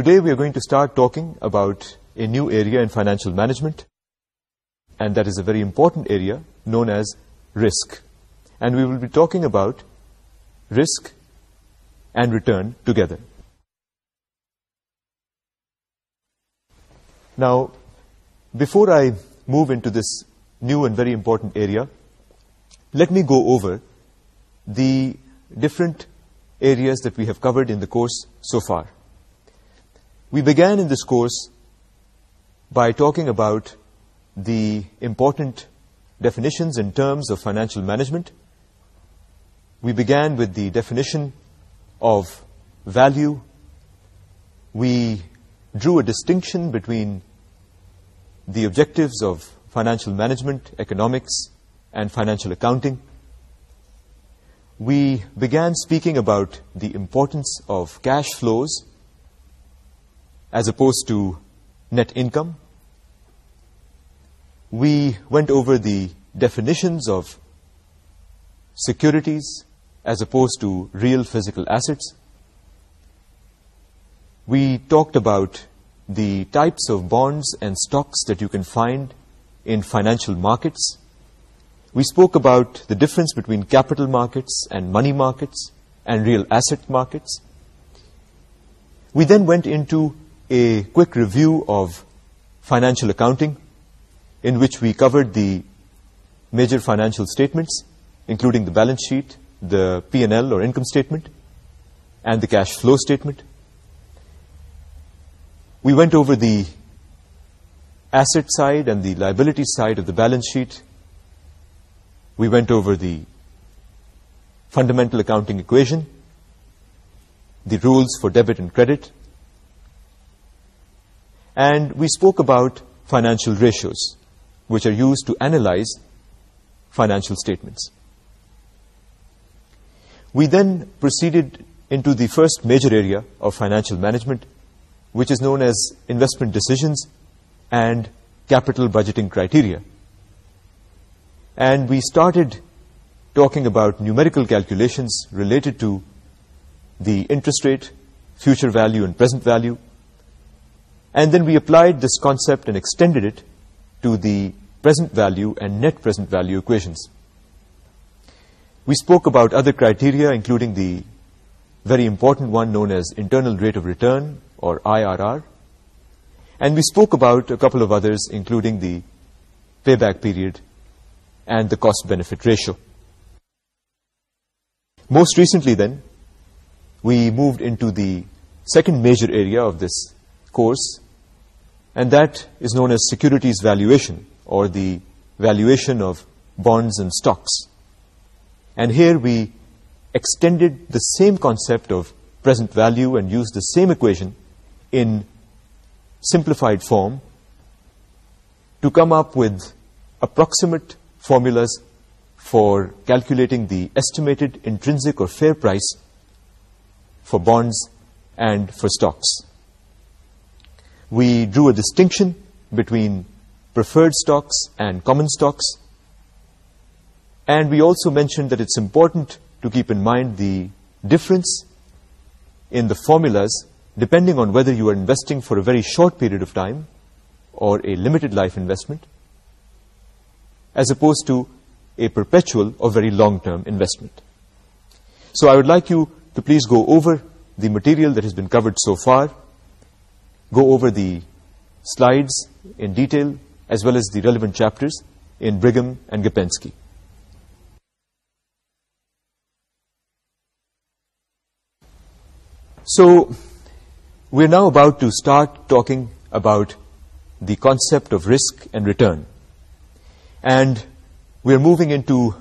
Today we are going to start talking about a new area in financial management and that is a very important area known as risk. And we will be talking about risk and return together. Now, before I move into this new and very important area, let me go over the different areas that we have covered in the course so far we began in this course by talking about the important definitions in terms of financial management. We began with the definition of value. We drew a distinction between the objectives of financial management, economics, and financial accounting. We began speaking about the importance of cash flows, as opposed to net income. We went over the definitions of securities as opposed to real physical assets. We talked about the types of bonds and stocks that you can find in financial markets. We spoke about the difference between capital markets and money markets and real asset markets. We then went into a quick review of financial accounting in which we covered the major financial statements including the balance sheet, the P&L or income statement and the cash flow statement. We went over the asset side and the liability side of the balance sheet. We went over the fundamental accounting equation, the rules for debit and credit, and we spoke about financial ratios which are used to analyze financial statements. We then proceeded into the first major area of financial management which is known as investment decisions and capital budgeting criteria. And we started talking about numerical calculations related to the interest rate, future value and present value, and then we applied this concept and extended it to the present value and net present value equations. We spoke about other criteria, including the very important one known as internal rate of return, or IRR. And we spoke about a couple of others, including the payback period and the cost-benefit ratio. Most recently, then, we moved into the second major area of this course, and that is known as securities valuation, or the valuation of bonds and stocks. And here we extended the same concept of present value and used the same equation in simplified form to come up with approximate formulas for calculating the estimated intrinsic or fair price for bonds and for stocks we drew a distinction between preferred stocks and common stocks. And we also mentioned that it's important to keep in mind the difference in the formulas depending on whether you are investing for a very short period of time or a limited life investment as opposed to a perpetual or very long-term investment. So I would like you to please go over the material that has been covered so far go over the slides in detail as well as the relevant chapters in Brigham and Gepensky. So, we're now about to start talking about the concept of risk and return. And we're moving into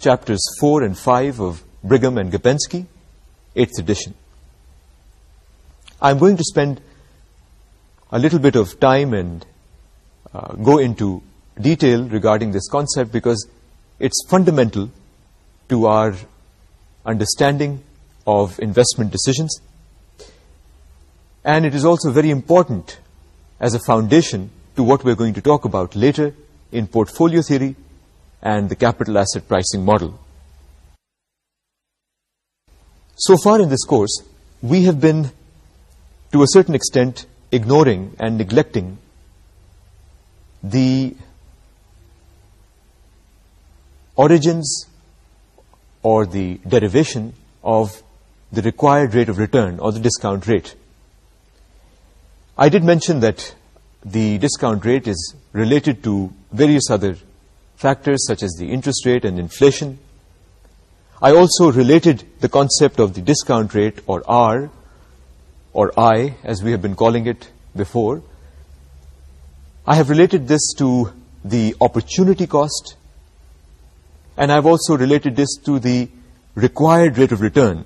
chapters 4 and 5 of Brigham and Gepensky, 8th edition. I'm going to spend a little bit of time and uh, go into detail regarding this concept because it's fundamental to our understanding of investment decisions and it is also very important as a foundation to what we're going to talk about later in portfolio theory and the capital asset pricing model. So far in this course, we have been, to a certain extent, ignoring and neglecting the origins or the derivation of the required rate of return or the discount rate. I did mention that the discount rate is related to various other factors such as the interest rate and inflation. I also related the concept of the discount rate or R or I, as we have been calling it before. I have related this to the opportunity cost, and I've also related this to the required rate of return.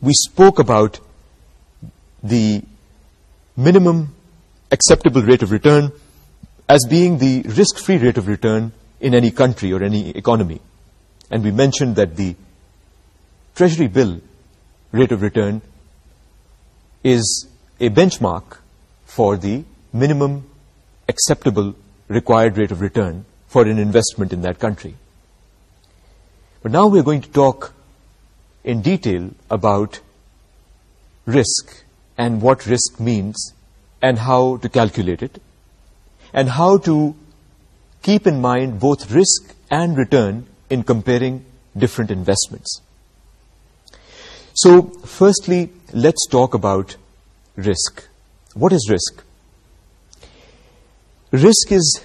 We spoke about the minimum acceptable rate of return as being the risk-free rate of return in any country or any economy. And we mentioned that the Treasury bill rate of return is a benchmark for the minimum acceptable required rate of return for an investment in that country. But now we're going to talk in detail about risk and what risk means and how to calculate it and how to keep in mind both risk and return in comparing different investments. So, firstly, let's talk about risk. What is risk? Risk is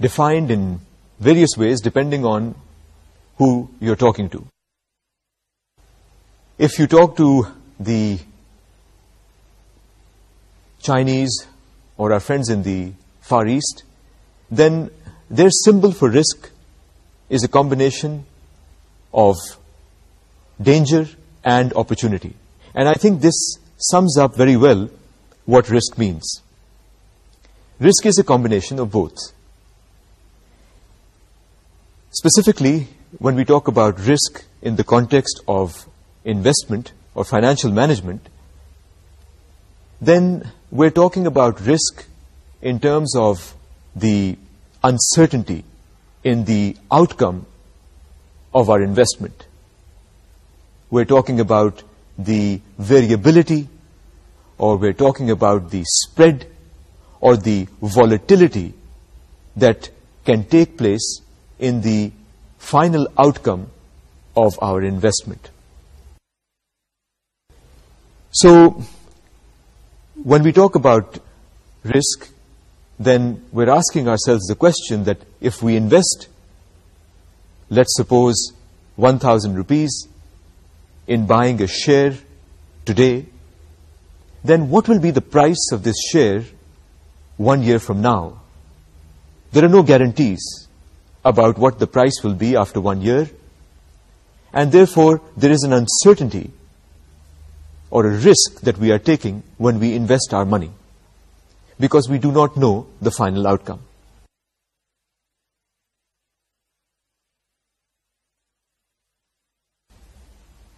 defined in various ways depending on who you're talking to. If you talk to the Chinese or our friends in the Far East, then their symbol for risk is a combination of danger and opportunity. And I think this sums up very well what risk means. Risk is a combination of both. Specifically, when we talk about risk in the context of investment or financial management, then we're talking about risk in terms of the uncertainty in the outcome of our investment we're talking about the variability or we're talking about the spread or the volatility that can take place in the final outcome of our investment. So when we talk about risk, then we're asking ourselves the question that if we invest, let's suppose 1,000 rupees, in buying a share today, then what will be the price of this share one year from now? There are no guarantees about what the price will be after one year, and therefore there is an uncertainty or a risk that we are taking when we invest our money, because we do not know the final outcome.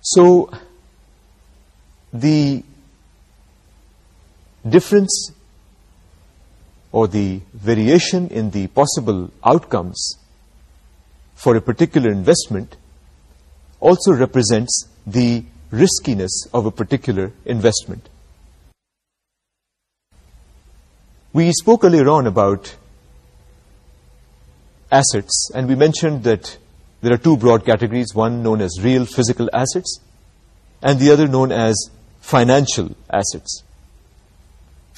So the difference or the variation in the possible outcomes for a particular investment also represents the riskiness of a particular investment. We spoke earlier on about assets, and we mentioned that there are two broad categories, one known as real physical assets and the other known as financial assets.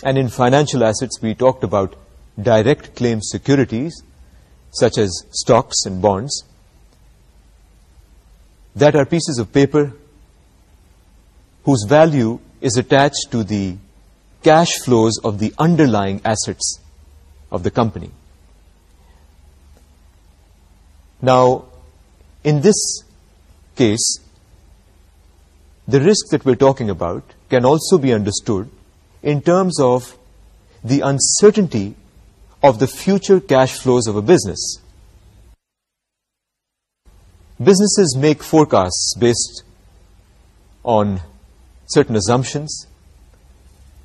And in financial assets, we talked about direct claim securities, such as stocks and bonds, that are pieces of paper whose value is attached to the cash flows of the underlying assets of the company. Now, in this case the risk that we're talking about can also be understood in terms of the uncertainty of the future cash flows of a business. Businesses make forecasts based on certain assumptions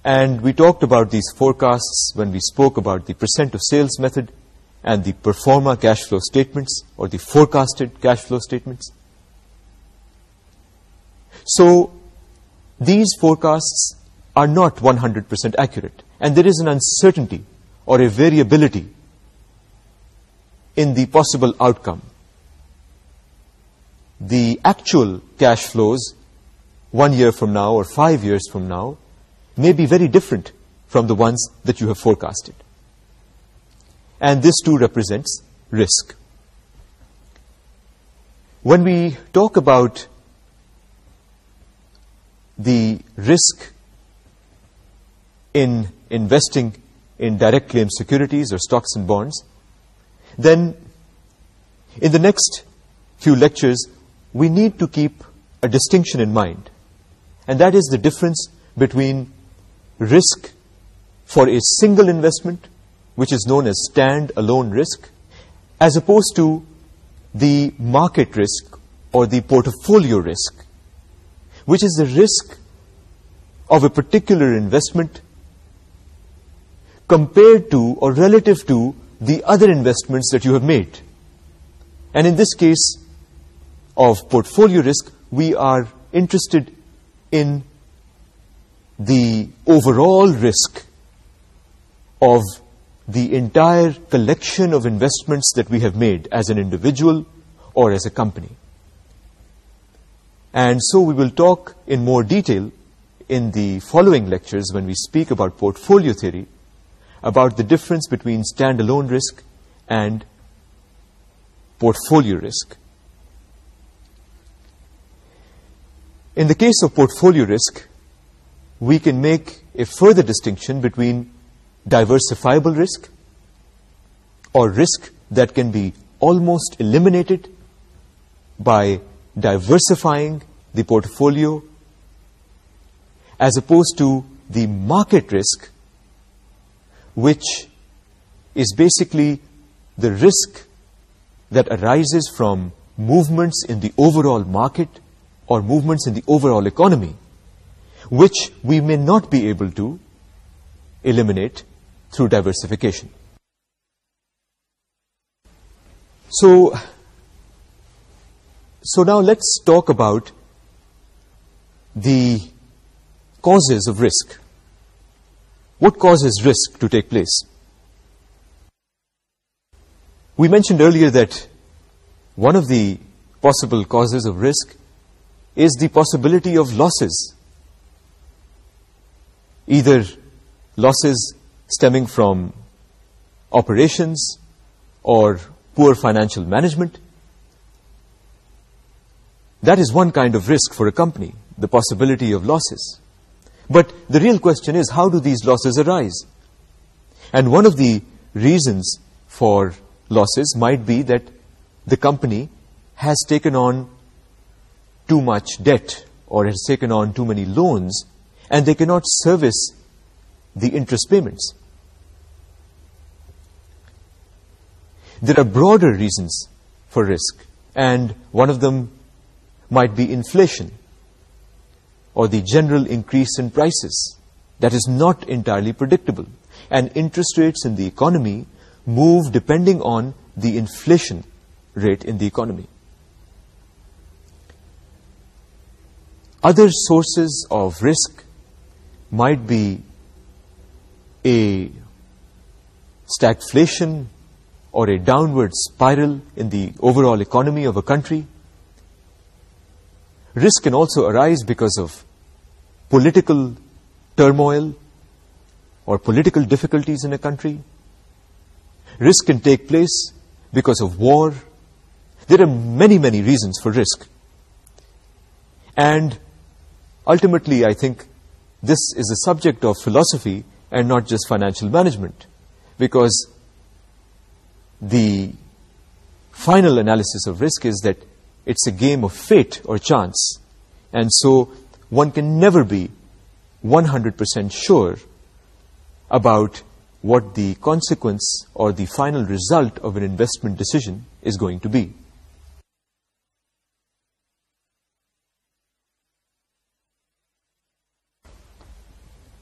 and we talked about these forecasts when we spoke about the percent of sales method and the performa cash flow statements or the forecasted cash flow statements. So these forecasts are not 100% accurate and there is an uncertainty or a variability in the possible outcome. The actual cash flows one year from now or five years from now may be very different from the ones that you have forecasted and this too represents risk. When we talk about the risk in investing in direct claim securities or stocks and bonds, then in the next few lectures, we need to keep a distinction in mind, and that is the difference between risk for a single investment which is known as stand-alone risk, as opposed to the market risk or the portfolio risk, which is the risk of a particular investment compared to or relative to the other investments that you have made. And in this case of portfolio risk, we are interested in the overall risk of the entire collection of investments that we have made as an individual or as a company. And so we will talk in more detail in the following lectures when we speak about portfolio theory about the difference between standalone risk and portfolio risk. In the case of portfolio risk, we can make a further distinction between diversifiable risk or risk that can be almost eliminated by diversifying the portfolio as opposed to the market risk which is basically the risk that arises from movements in the overall market or movements in the overall economy which we may not be able to eliminate through diversification. So, so now let's talk about the causes of risk. What causes risk to take place? We mentioned earlier that one of the possible causes of risk is the possibility of losses. Either losses stemming from operations or poor financial management. That is one kind of risk for a company, the possibility of losses. But the real question is, how do these losses arise? And one of the reasons for losses might be that the company has taken on too much debt or has taken on too many loans and they cannot service the interest payments. There are broader reasons for risk, and one of them might be inflation or the general increase in prices that is not entirely predictable. And interest rates in the economy move depending on the inflation rate in the economy. Other sources of risk might be a stagflation or a downward spiral in the overall economy of a country. Risk can also arise because of political turmoil or political difficulties in a country. Risk can take place because of war. There are many, many reasons for risk. And ultimately, I think this is a subject of philosophy and not just financial management because the final analysis of risk is that it's a game of fate or chance and so one can never be 100% sure about what the consequence or the final result of an investment decision is going to be.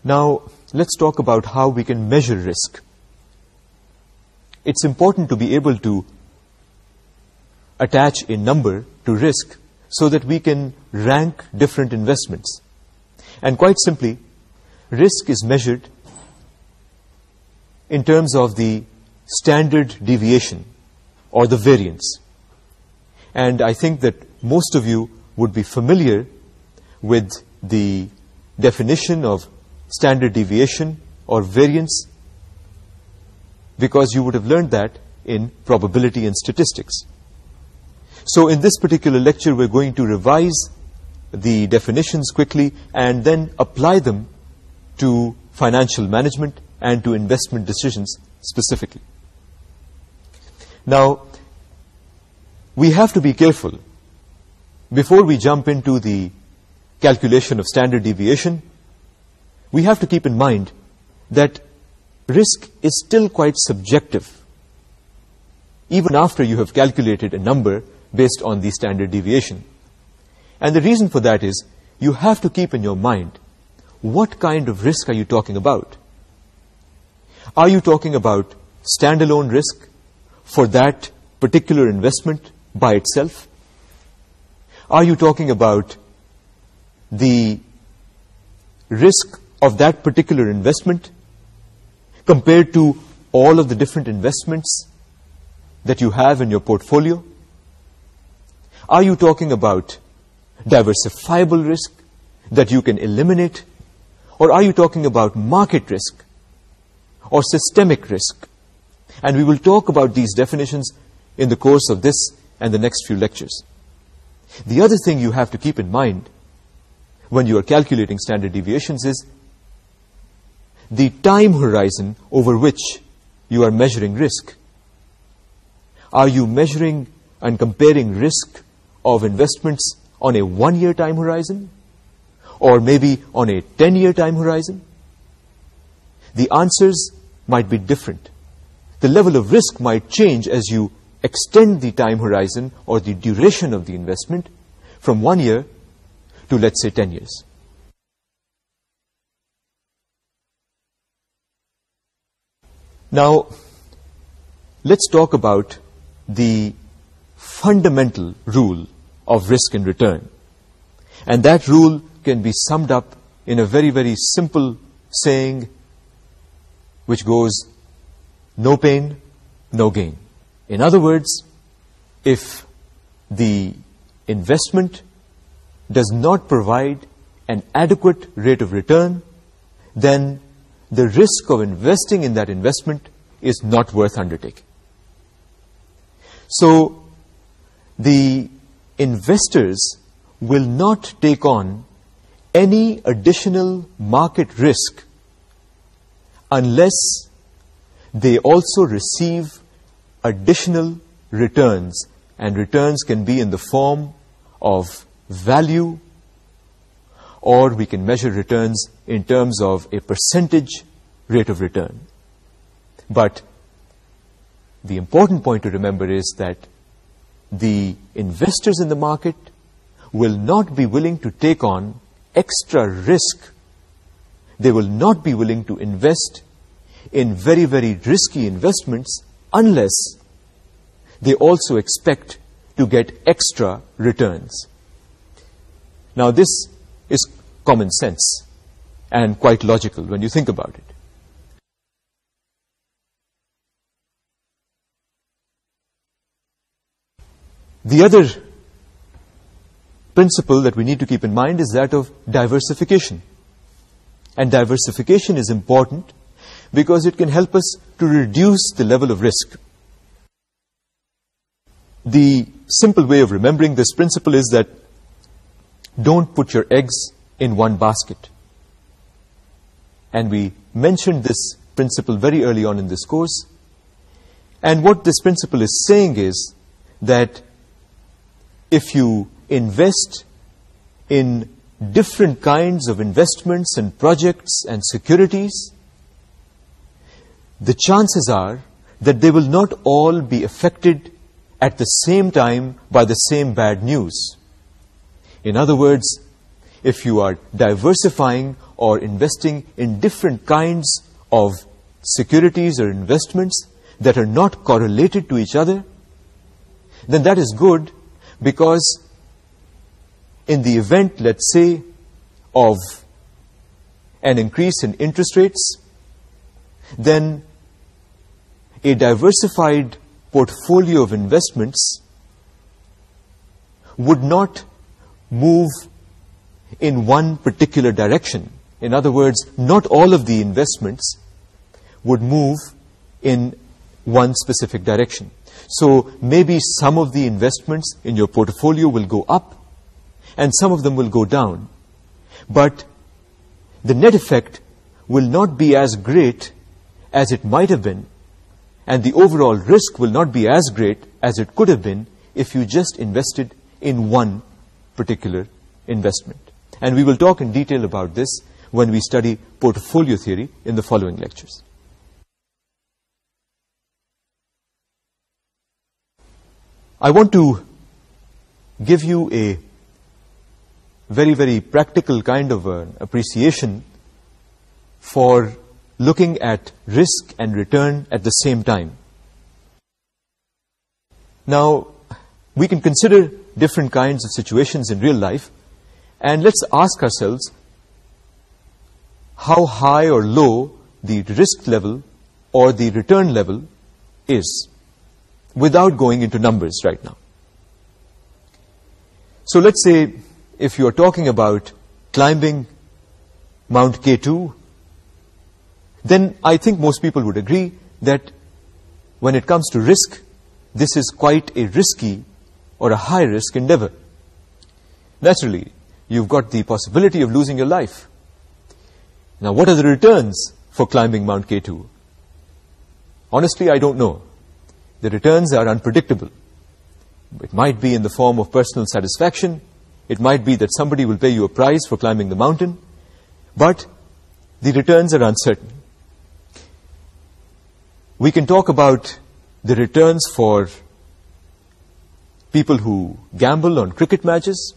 Now, let's talk about how we can measure risk. It's important to be able to attach a number to risk so that we can rank different investments. And quite simply, risk is measured in terms of the standard deviation or the variance. And I think that most of you would be familiar with the definition of standard deviation or variance because you would have learned that in probability and statistics. So in this particular lecture, we're going to revise the definitions quickly and then apply them to financial management and to investment decisions specifically. Now, we have to be careful before we jump into the calculation of standard deviation we have to keep in mind that risk is still quite subjective. even after you have calculated a number based on the standard deviation. And the reason for that is, you have to keep in your mind, what kind of risk are you talking about? Are you talking about standalone risk for that particular investment by itself? Are you talking about the risk of that particular investment compared to all of the different investments that you have in your portfolio? Are you talking about diversifiable risk that you can eliminate? Or are you talking about market risk or systemic risk? And we will talk about these definitions in the course of this and the next few lectures. The other thing you have to keep in mind when you are calculating standard deviations is the time horizon over which you are measuring risk. Are you measuring and comparing risk of investments on a one-year time horizon or maybe on a 10-year time horizon? The answers might be different. The level of risk might change as you extend the time horizon or the duration of the investment from one year to, let's say, 10 years. Now, let's talk about the fundamental rule of risk and return. And that rule can be summed up in a very, very simple saying, which goes, no pain, no gain. In other words, if the investment does not provide an adequate rate of return, then the risk of investing in that investment is not worth undertaking. So the investors will not take on any additional market risk unless they also receive additional returns and returns can be in the form of value or we can measure returns in terms of a percentage rate of return. But the important point to remember is that the investors in the market will not be willing to take on extra risk. They will not be willing to invest in very, very risky investments unless they also expect to get extra returns. Now, this is common sense and quite logical when you think about it. The other principle that we need to keep in mind is that of diversification. And diversification is important because it can help us to reduce the level of risk. The simple way of remembering this principle is that don't put your eggs in one basket and we mentioned this principle very early on in this course. And what this principle is saying is that if you invest in different kinds of investments and projects and securities, the chances are that they will not all be affected at the same time by the same bad news. In other words, if you are diversifying or investing in different kinds of securities or investments that are not correlated to each other, then that is good because in the event, let's say, of an increase in interest rates, then a diversified portfolio of investments would not move in one particular direction. In other words, not all of the investments would move in one specific direction. So maybe some of the investments in your portfolio will go up and some of them will go down. But the net effect will not be as great as it might have been and the overall risk will not be as great as it could have been if you just invested in one particular investment. And we will talk in detail about this when we study portfolio theory in the following lectures. I want to give you a very, very practical kind of appreciation for looking at risk and return at the same time. Now, we can consider different kinds of situations in real life, and let's ask ourselves, how high or low the risk level or the return level is without going into numbers right now. So let's say if you are talking about climbing Mount K2, then I think most people would agree that when it comes to risk, this is quite a risky or a high-risk endeavor. Naturally, you've got the possibility of losing your life. Now, what are the returns for climbing Mount K2? Honestly, I don't know. The returns are unpredictable. It might be in the form of personal satisfaction. It might be that somebody will pay you a prize for climbing the mountain. But the returns are uncertain. We can talk about the returns for people who gamble on cricket matches.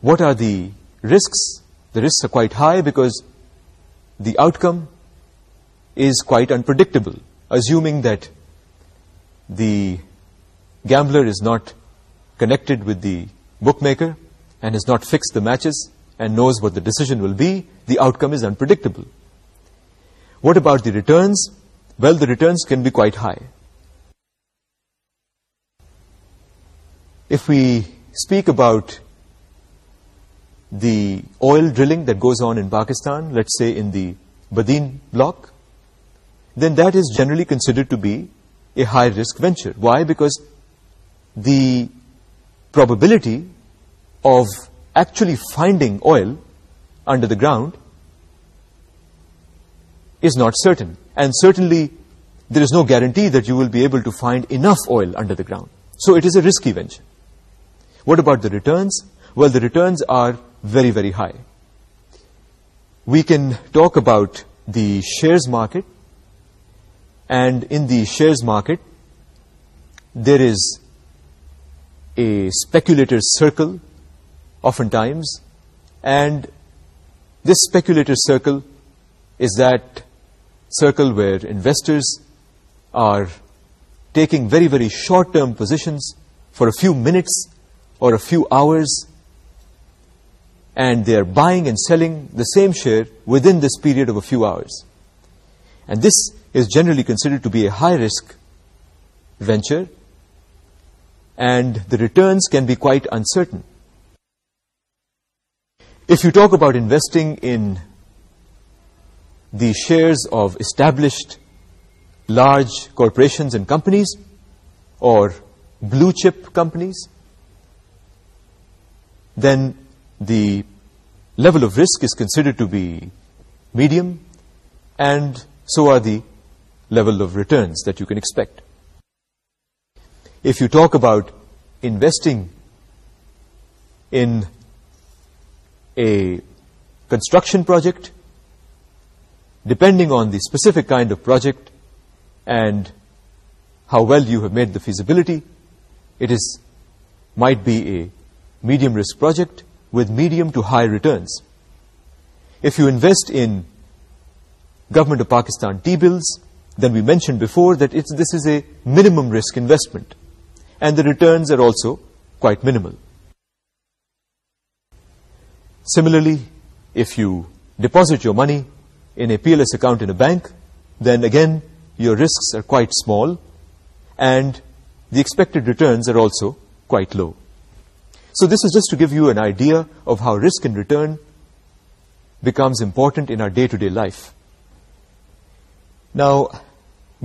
What are the risks? The risks are quite high because the outcome is quite unpredictable, assuming that the gambler is not connected with the bookmaker and has not fixed the matches and knows what the decision will be, the outcome is unpredictable. What about the returns? Well, the returns can be quite high. If we speak about the oil drilling that goes on in Pakistan, let's say in the Badin block, then that is generally considered to be a high-risk venture. Why? Because the probability of actually finding oil under the ground is not certain. And certainly, there is no guarantee that you will be able to find enough oil under the ground. So it is a risky venture. What about the returns? Well, the returns are very very high we can talk about the shares market and in the shares market there is a speculator circle oftentimes and this speculator circle is that circle where investors are taking very very short term positions for a few minutes or a few hours and they are buying and selling the same share within this period of a few hours. And this is generally considered to be a high-risk venture, and the returns can be quite uncertain. If you talk about investing in the shares of established large corporations and companies, or blue-chip companies, then the level of risk is considered to be medium and so are the level of returns that you can expect. If you talk about investing in a construction project, depending on the specific kind of project and how well you have made the feasibility, it is might be a medium risk project with medium to high returns. If you invest in government of Pakistan T-bills, then we mentioned before that this is a minimum risk investment and the returns are also quite minimal. Similarly, if you deposit your money in a PLS account in a bank, then again your risks are quite small and the expected returns are also quite low. So this is just to give you an idea of how risk and return becomes important in our day-to-day life. Now,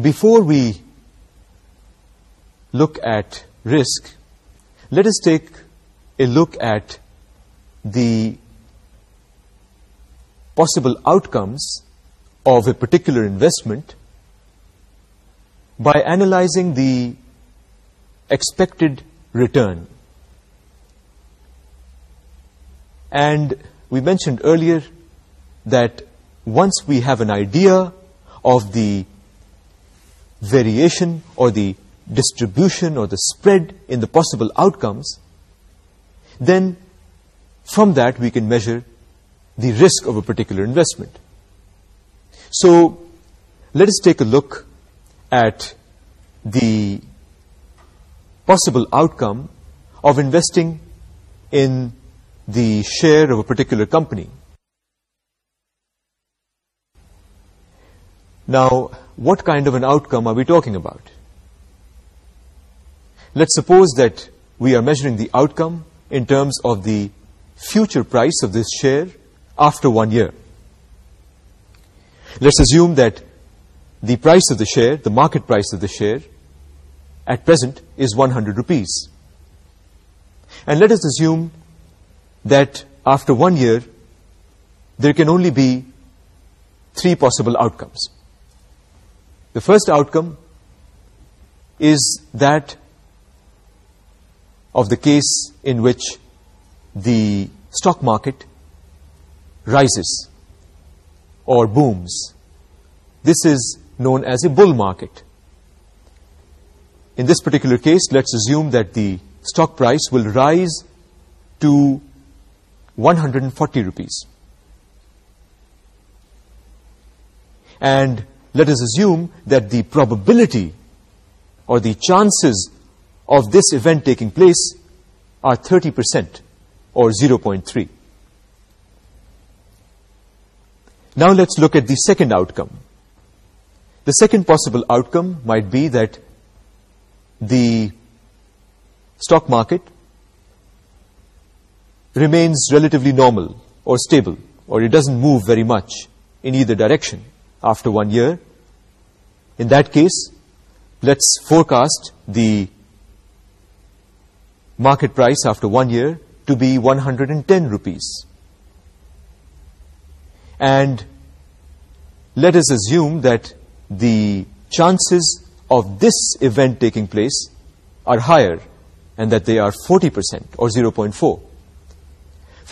before we look at risk, let us take a look at the possible outcomes of a particular investment by analyzing the expected return. and we mentioned earlier that once we have an idea of the variation or the distribution or the spread in the possible outcomes, then from that we can measure the risk of a particular investment. So let us take a look at the possible outcome of investing in the share of a particular company. Now, what kind of an outcome are we talking about? Let's suppose that we are measuring the outcome in terms of the future price of this share after one year. Let's assume that the price of the share, the market price of the share, at present is 100 rupees. And let us assume that after one year, there can only be three possible outcomes. The first outcome is that of the case in which the stock market rises or booms. This is known as a bull market. In this particular case, let's assume that the stock price will rise to 140 rupees. And let us assume that the probability or the chances of this event taking place are 30% or 0.3. Now let's look at the second outcome. The second possible outcome might be that the stock market remains relatively normal or stable or it doesn't move very much in either direction after one year, in that case, let's forecast the market price after one year to be 110 rupees. And let us assume that the chances of this event taking place are higher and that they are 40% or 0.4%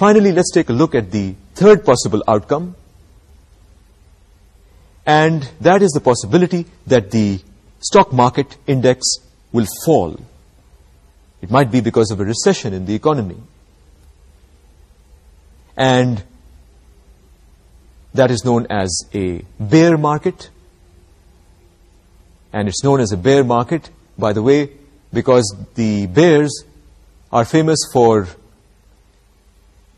finally let's take a look at the third possible outcome and that is the possibility that the stock market index will fall it might be because of a recession in the economy and that is known as a bear market and it's known as a bear market by the way because the bears are famous for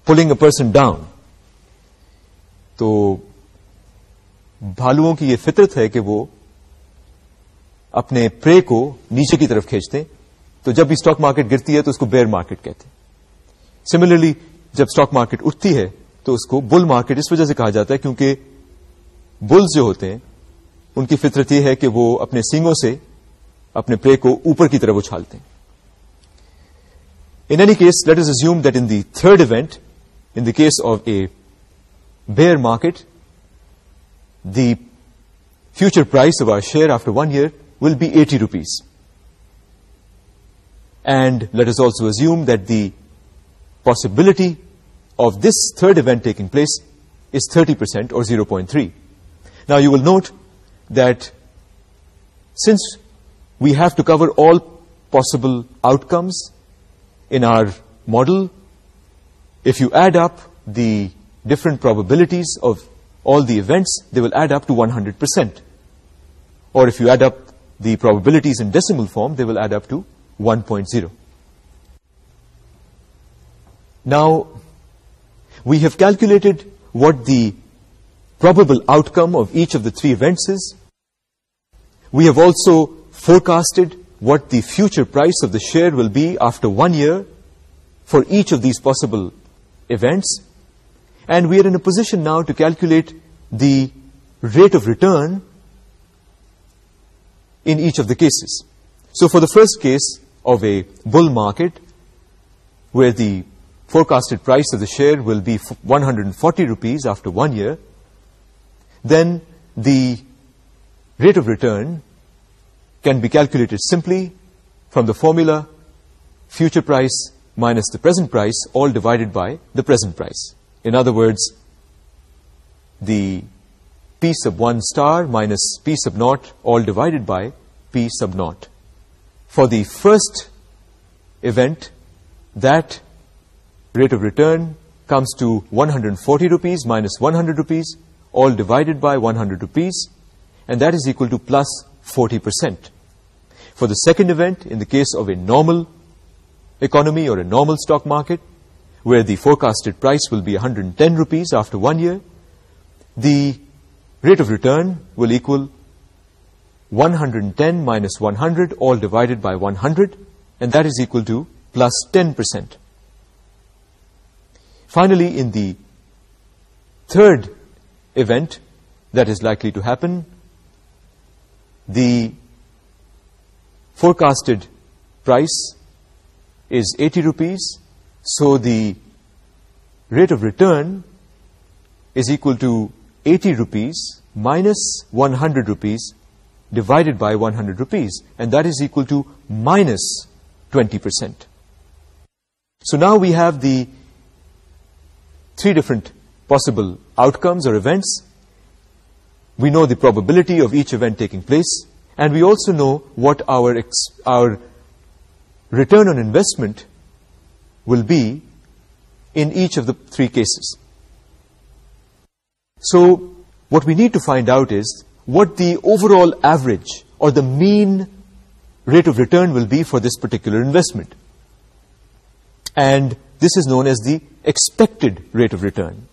pulling a person down تو بھالو کی یہ فطرت ہے کہ وہ اپنے پرے کو نیچے کی طرف کھینچتے تو جب بھی اسٹاک مارکیٹ گرتی ہے تو اس کو بیئر مارکیٹ کہتے ہیں سملرلی جب اسٹاک مارکیٹ اٹھتی ہے تو اس کو بل مارکیٹ اس وجہ سے کہا جاتا ہے کیونکہ بلز جو ہوتے ہیں ان کی فطرت یہ ہے کہ وہ اپنے سینگوں سے اپنے پرے کو اوپر کی طرف اچھالتے ہیں in any case let us assume that in the third event in the case of a bear market, the future price of our share after one year will be 80 rupees. And let us also assume that the possibility of this third event taking place is 30% or 0.3. Now you will note that since we have to cover all possible outcomes in our model, if you add up the different probabilities of all the events, they will add up to 100%. Or if you add up the probabilities in decimal form, they will add up to 1.0. Now, we have calculated what the probable outcome of each of the three events is. We have also forecasted what the future price of the share will be after one year for each of these possible events events and we are in a position now to calculate the rate of return in each of the cases. So for the first case of a bull market where the forecasted price of the share will be 140 rupees after one year, then the rate of return can be calculated simply from the formula future price minus the present price all divided by the present price. In other words, the P sub 1 star minus P sub naught all divided by P sub naught. For the first event, that rate of return comes to 140 rupees minus 100 rupees all divided by 100 rupees and that is equal to 40%. For the second event, in the case of a normal economy or a normal stock market, where the forecasted price will be 110 rupees after one year, the rate of return will equal 110 minus 100 all divided by 100, and that is equal to plus 10%. Finally, in the third event that is likely to happen, the forecasted price is 80 rupees, so the rate of return is equal to 80 rupees minus 100 rupees divided by 100 rupees, and that is equal to 20%. So now we have the three different possible outcomes or events. We know the probability of each event taking place, and we also know what our our return on investment will be in each of the three cases. So what we need to find out is what the overall average or the mean rate of return will be for this particular investment. And this is known as the expected rate of return.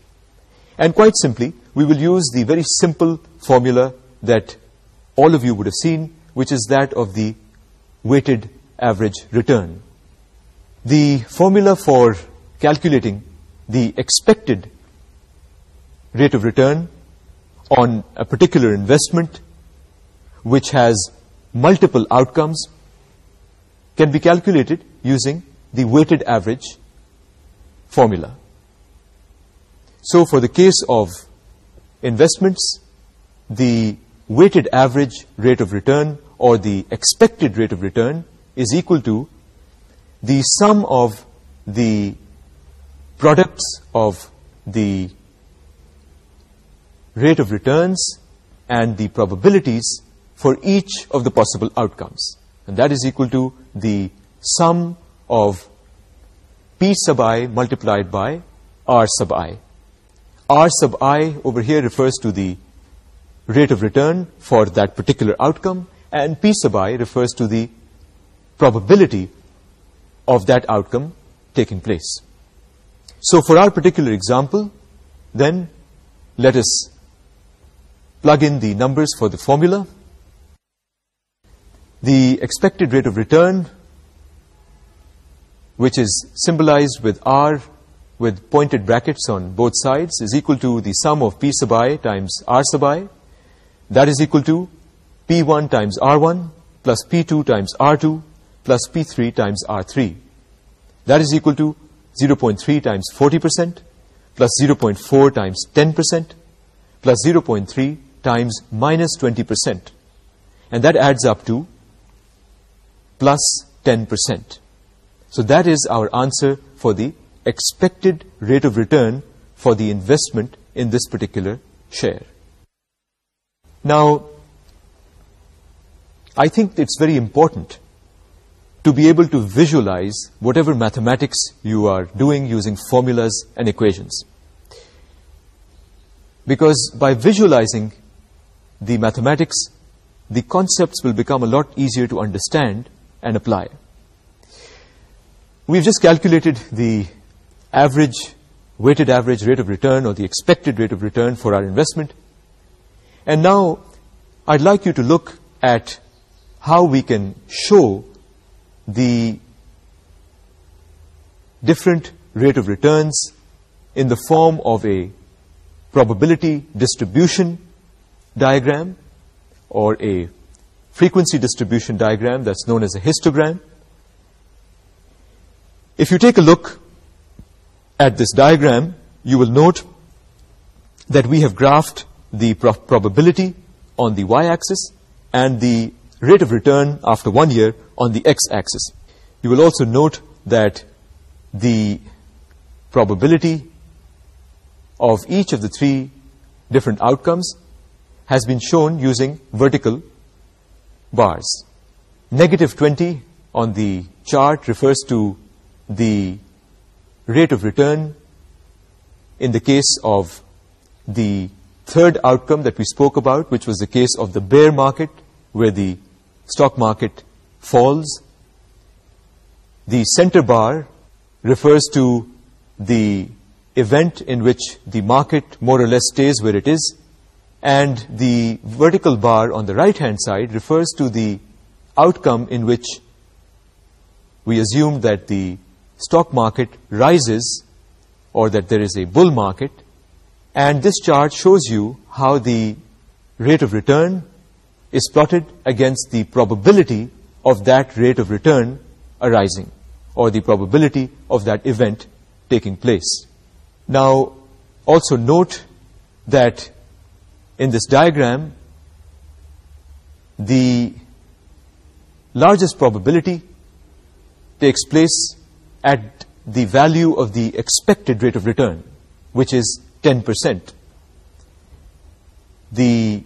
And quite simply, we will use the very simple formula that all of you would have seen, which is that of the weighted average return. The formula for calculating the expected rate of return on a particular investment which has multiple outcomes can be calculated using the weighted average formula. So for the case of investments, the weighted average rate of return or the expected rate of return is equal to the sum of the products of the rate of returns and the probabilities for each of the possible outcomes. And that is equal to the sum of P sub i multiplied by R sub i. R sub i over here refers to the rate of return for that particular outcome, and P sub i refers to the probability of that outcome taking place. So for our particular example, then let us plug in the numbers for the formula. The expected rate of return, which is symbolized with R with pointed brackets on both sides, is equal to the sum of P sub i times R sub i. That is equal to P1 times R1 plus P2 times R2 plus P3 times R3. That is equal to 0.3 times 40% plus 0.4 times 10% plus 0.3 times minus 20%. And that adds up to plus 10%. So that is our answer for the expected rate of return for the investment in this particular share. Now, I think it's very important to be able to visualize whatever mathematics you are doing using formulas and equations. Because by visualizing the mathematics, the concepts will become a lot easier to understand and apply. We've just calculated the average, weighted average rate of return or the expected rate of return for our investment. And now I'd like you to look at how we can show the different rate of returns in the form of a probability distribution diagram or a frequency distribution diagram that's known as a histogram. If you take a look at this diagram, you will note that we have graphed the probability on the y-axis and the rate of return after one year on the x-axis. You will also note that the probability of each of the three different outcomes has been shown using vertical bars. Negative 20 on the chart refers to the rate of return in the case of the third outcome that we spoke about, which was the case of the bear market, where the stock market falls. The center bar refers to the event in which the market more or less stays where it is. And the vertical bar on the right-hand side refers to the outcome in which we assume that the stock market rises or that there is a bull market. And this chart shows you how the rate of return is plotted against the probability of that rate of return arising or the probability of that event taking place. Now, also note that in this diagram, the largest probability takes place at the value of the expected rate of return, which is 10%. The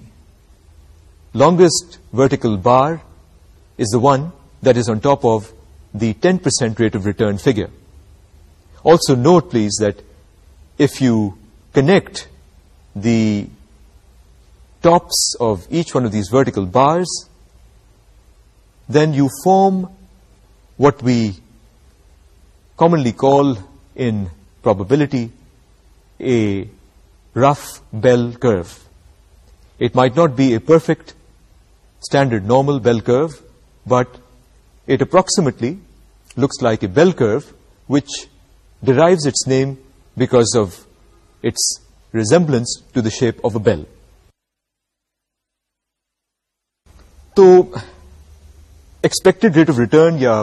longest vertical bar is the one that is on top of the 10% rate of return figure. Also note, please, that if you connect the tops of each one of these vertical bars, then you form what we commonly call in probability a rough bell curve. It might not be a perfect standard normal bell curve but it approximately looks like a bell curve which drives its name back of its resemblance to the shape of a bell تو expected rate of return یا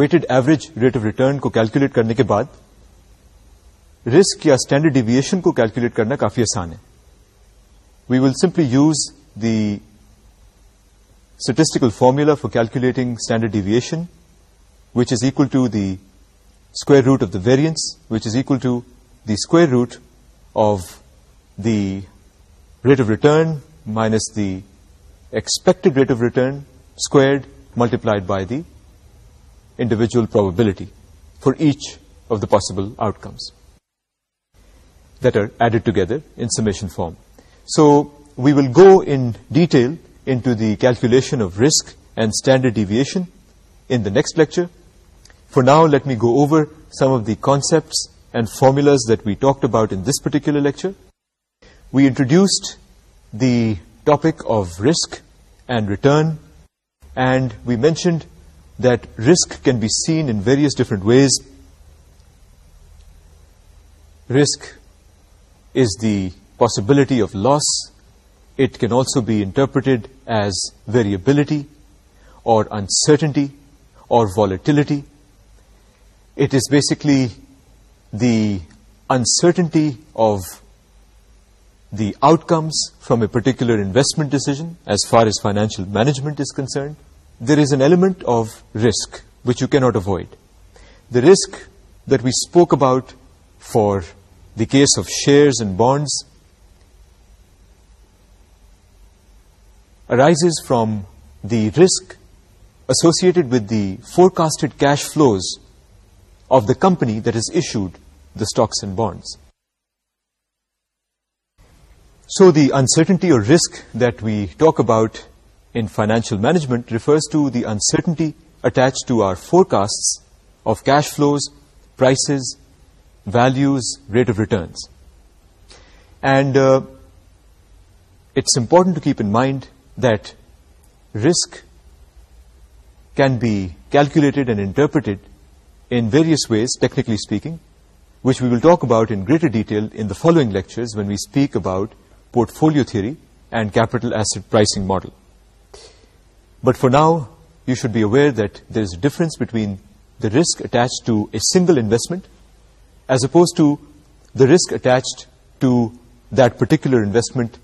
weighted average rate of return کو calculate کرنے کے بعد risk یا standard deviation کو calculate کرنا کافی آسان ہے we will simply use the statistical formula for calculating standard deviation, which is equal to the square root of the variance, which is equal to the square root of the rate of return minus the expected rate of return squared multiplied by the individual probability for each of the possible outcomes that are added together in summation form. So we will go in detail into the calculation of risk and standard deviation in the next lecture. For now, let me go over some of the concepts and formulas that we talked about in this particular lecture. We introduced the topic of risk and return, and we mentioned that risk can be seen in various different ways. Risk is the possibility of loss, it can also be interpreted as variability or uncertainty or volatility. It is basically the uncertainty of the outcomes from a particular investment decision as far as financial management is concerned. There is an element of risk which you cannot avoid. The risk that we spoke about for the case of shares and bonds arises from the risk associated with the forecasted cash flows of the company that has issued the stocks and bonds. So the uncertainty or risk that we talk about in financial management refers to the uncertainty attached to our forecasts of cash flows, prices, values, rate of returns. And uh, it's important to keep in mind that risk can be calculated and interpreted in various ways, technically speaking, which we will talk about in greater detail in the following lectures when we speak about portfolio theory and capital asset pricing model. But for now, you should be aware that there is a difference between the risk attached to a single investment as opposed to the risk attached to that particular investment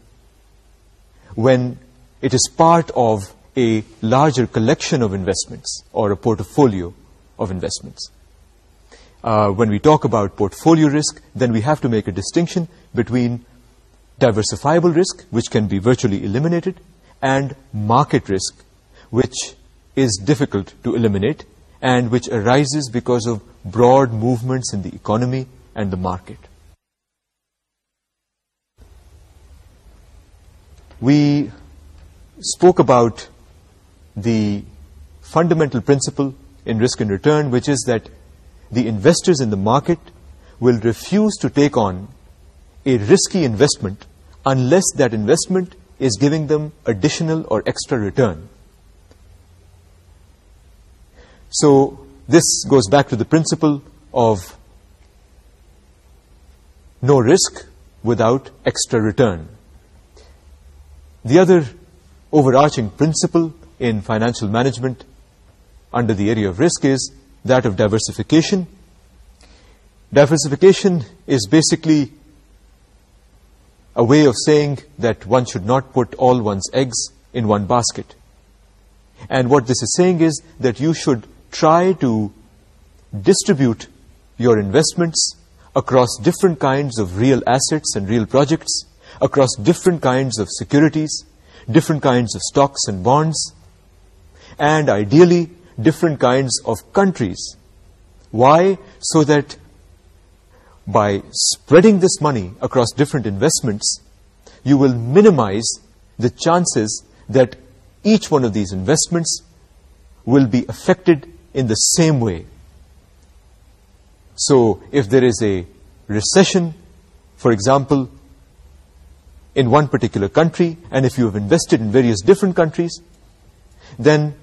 when it is part of a larger collection of investments or a portfolio of investments. Uh, when we talk about portfolio risk, then we have to make a distinction between diversifiable risk, which can be virtually eliminated, and market risk, which is difficult to eliminate and which arises because of broad movements in the economy and the market. We spoke about the fundamental principle in risk and return, which is that the investors in the market will refuse to take on a risky investment unless that investment is giving them additional or extra return. So this goes back to the principle of no risk without extra return. The other overarching principle in financial management under the area of risk is that of diversification. Diversification is basically a way of saying that one should not put all one's eggs in one basket. And what this is saying is that you should try to distribute your investments across different kinds of real assets and real projects, across different kinds of securities, different kinds of stocks and bonds, and ideally different kinds of countries. Why? So that by spreading this money across different investments, you will minimize the chances that each one of these investments will be affected in the same way. So if there is a recession, for example, in one particular country and if you have invested in various different countries, then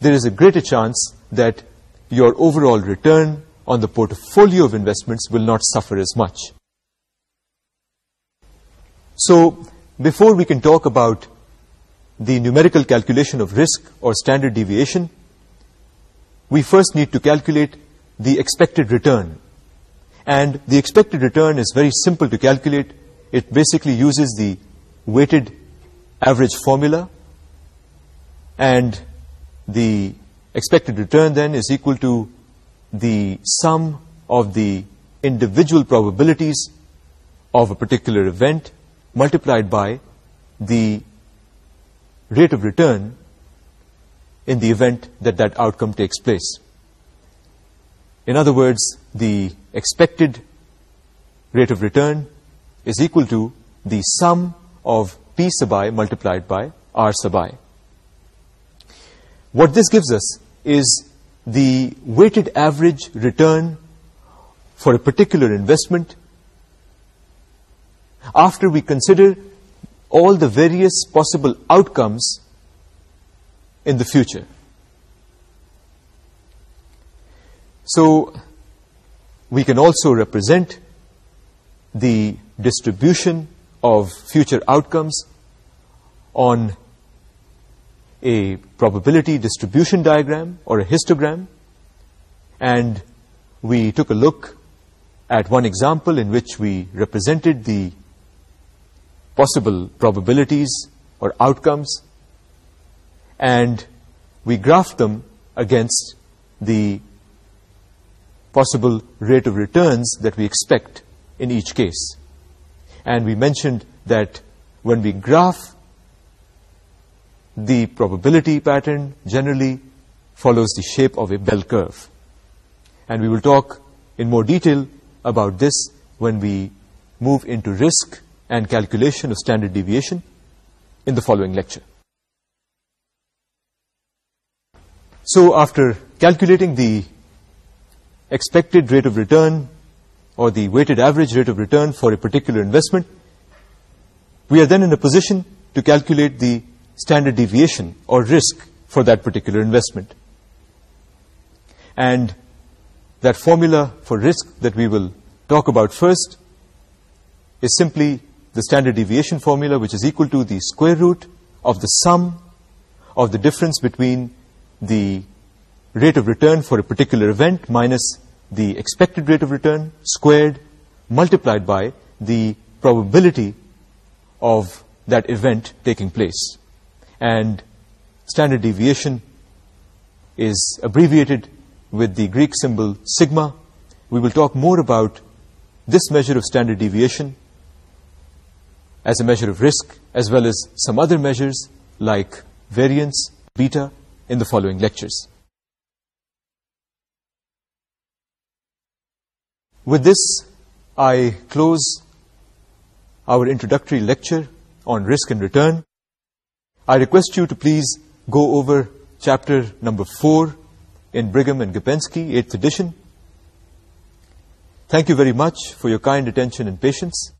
there is a greater chance that your overall return on the portfolio of investments will not suffer as much. So, before we can talk about the numerical calculation of risk or standard deviation, we first need to calculate the expected return. And the expected return is very simple to calculate it basically uses the weighted average formula and the expected return then is equal to the sum of the individual probabilities of a particular event multiplied by the rate of return in the event that that outcome takes place. In other words, the expected rate of return is equal to the sum of P sub i multiplied by R sub i. What this gives us is the weighted average return for a particular investment after we consider all the various possible outcomes in the future. So we can also represent the distribution of future outcomes on a probability distribution diagram or a histogram and we took a look at one example in which we represented the possible probabilities or outcomes and we graphed them against the possible rate of returns that we expect in each case and we mentioned that when we graph the probability pattern generally follows the shape of a bell curve and we will talk in more detail about this when we move into risk and calculation of standard deviation in the following lecture. So after calculating the expected rate of return or the weighted average rate of return for a particular investment, we are then in a position to calculate the standard deviation or risk for that particular investment. And that formula for risk that we will talk about first is simply the standard deviation formula, which is equal to the square root of the sum of the difference between the rate of return for a particular event minus the expected rate of return squared multiplied by the probability of that event taking place. And standard deviation is abbreviated with the Greek symbol sigma. We will talk more about this measure of standard deviation as a measure of risk as well as some other measures like variance, beta, in the following lectures. With this, I close our introductory lecture on risk and return. I request you to please go over chapter number 4 in Brigham and Gepensky, 8th edition. Thank you very much for your kind attention and patience.